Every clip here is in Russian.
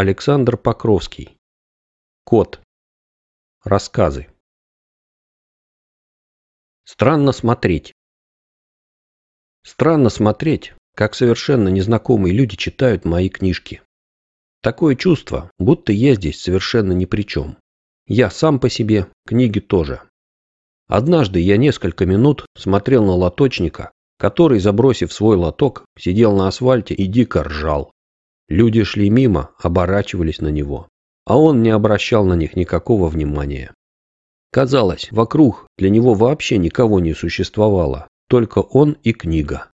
Александр Покровский. Кот. Рассказы. Странно смотреть. Странно смотреть, как совершенно незнакомые люди читают мои книжки. Такое чувство, будто я здесь совершенно ни при чем. Я сам по себе, книги тоже. Однажды я несколько минут смотрел на лоточника, который, забросив свой лоток, сидел на асфальте и дико ржал. Люди шли мимо, оборачивались на него, а он не обращал на них никакого внимания. Казалось, вокруг для него вообще никого не существовало, только он и книга.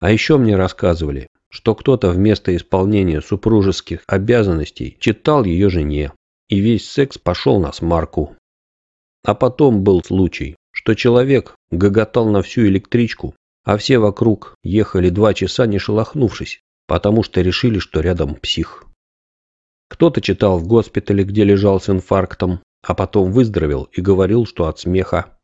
А еще мне рассказывали, что кто-то вместо исполнения супружеских обязанностей читал ее жене, и весь секс пошел на смарку. А потом был случай, что человек гоготал на всю электричку, а все вокруг ехали два часа не шелохнувшись, потому что решили, что рядом псих. Кто-то читал в госпитале, где лежал с инфарктом, а потом выздоровел и говорил, что от смеха.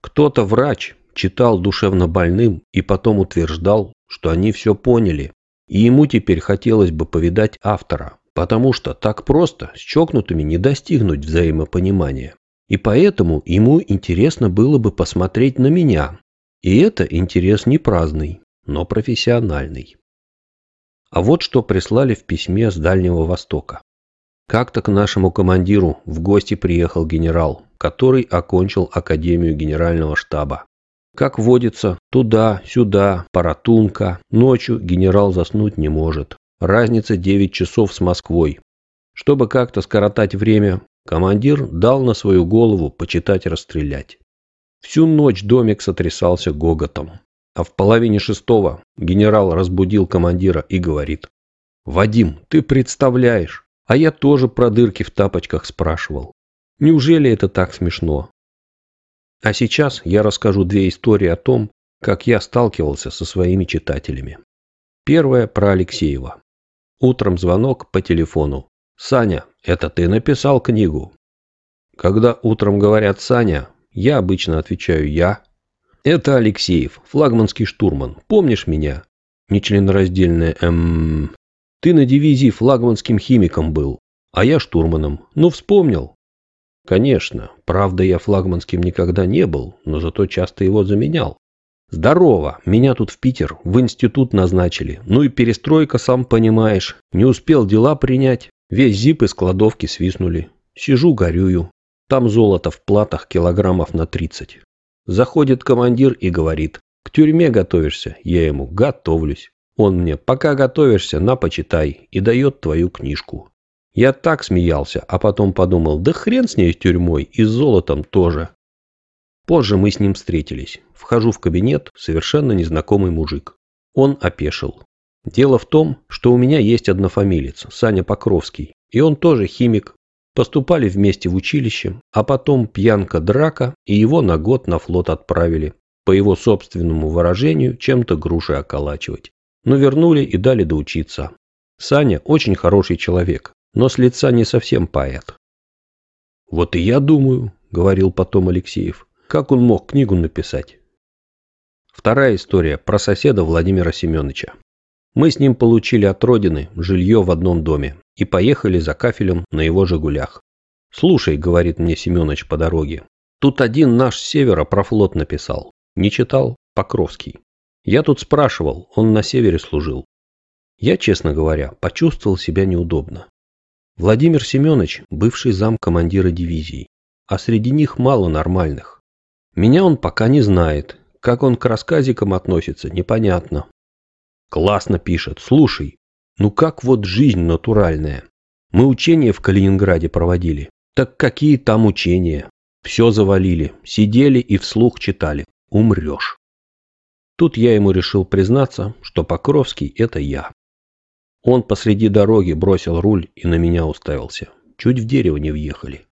Кто-то врач читал душевно больным и потом утверждал, что они все поняли, и ему теперь хотелось бы повидать автора, потому что так просто с чокнутыми не достигнуть взаимопонимания. И поэтому ему интересно было бы посмотреть на меня. И это интерес не праздный, но профессиональный. А вот что прислали в письме с Дальнего Востока. Как-то к нашему командиру в гости приехал генерал, который окончил Академию Генерального штаба. Как водится, туда-сюда, паратунка, ночью генерал заснуть не может. Разница 9 часов с Москвой. Чтобы как-то скоротать время, командир дал на свою голову почитать расстрелять. Всю ночь домик сотрясался гоготом. А в половине шестого генерал разбудил командира и говорит. «Вадим, ты представляешь, а я тоже про дырки в тапочках спрашивал. Неужели это так смешно?» А сейчас я расскажу две истории о том, как я сталкивался со своими читателями. Первая про Алексеева. Утром звонок по телефону. «Саня, это ты написал книгу?» Когда утром говорят «Саня», я обычно отвечаю «Я», это Алексеев, флагманский штурман. Помнишь меня? Нечленораздельное эм... Ты на дивизии флагманским химиком был, а я штурманом. Ну, вспомнил? Конечно, правда, я флагманским никогда не был, но зато часто его заменял. Здорово, меня тут в Питер, в институт назначили. Ну и перестройка, сам понимаешь. Не успел дела принять. Весь зип из кладовки свистнули. Сижу, горюю. Там золото в платах килограммов на тридцать. Заходит командир и говорит, к тюрьме готовишься? Я ему, готовлюсь. Он мне, пока готовишься, на почитай, и дает твою книжку. Я так смеялся, а потом подумал, да хрен с ней с тюрьмой, и с золотом тоже. Позже мы с ним встретились. Вхожу в кабинет, совершенно незнакомый мужик. Он опешил. Дело в том, что у меня есть однофамилец, Саня Покровский, и он тоже химик, Поступали вместе в училище, а потом пьянка-драка, и его на год на флот отправили, по его собственному выражению, чем-то груши околачивать. Но вернули и дали доучиться. Саня очень хороший человек, но с лица не совсем поэт. «Вот и я думаю», — говорил потом Алексеев, — «как он мог книгу написать?» Вторая история про соседа Владимира Семеновича. Мы с ним получили от родины жилье в одном доме и поехали за кафелем на его «Жигулях». «Слушай», — говорит мне Семенович по дороге, — «тут один наш с севера про флот написал. Не читал? Покровский. Я тут спрашивал, он на севере служил. Я, честно говоря, почувствовал себя неудобно. Владимир Семенович – бывший зам командира дивизии, а среди них мало нормальных. Меня он пока не знает, как он к рассказикам относится, непонятно. Классно пишет. Слушай, ну как вот жизнь натуральная? Мы учения в Калининграде проводили. Так какие там учения? Все завалили. Сидели и вслух читали. Умрешь. Тут я ему решил признаться, что Покровский – это я. Он посреди дороги бросил руль и на меня уставился. Чуть в дерево не въехали.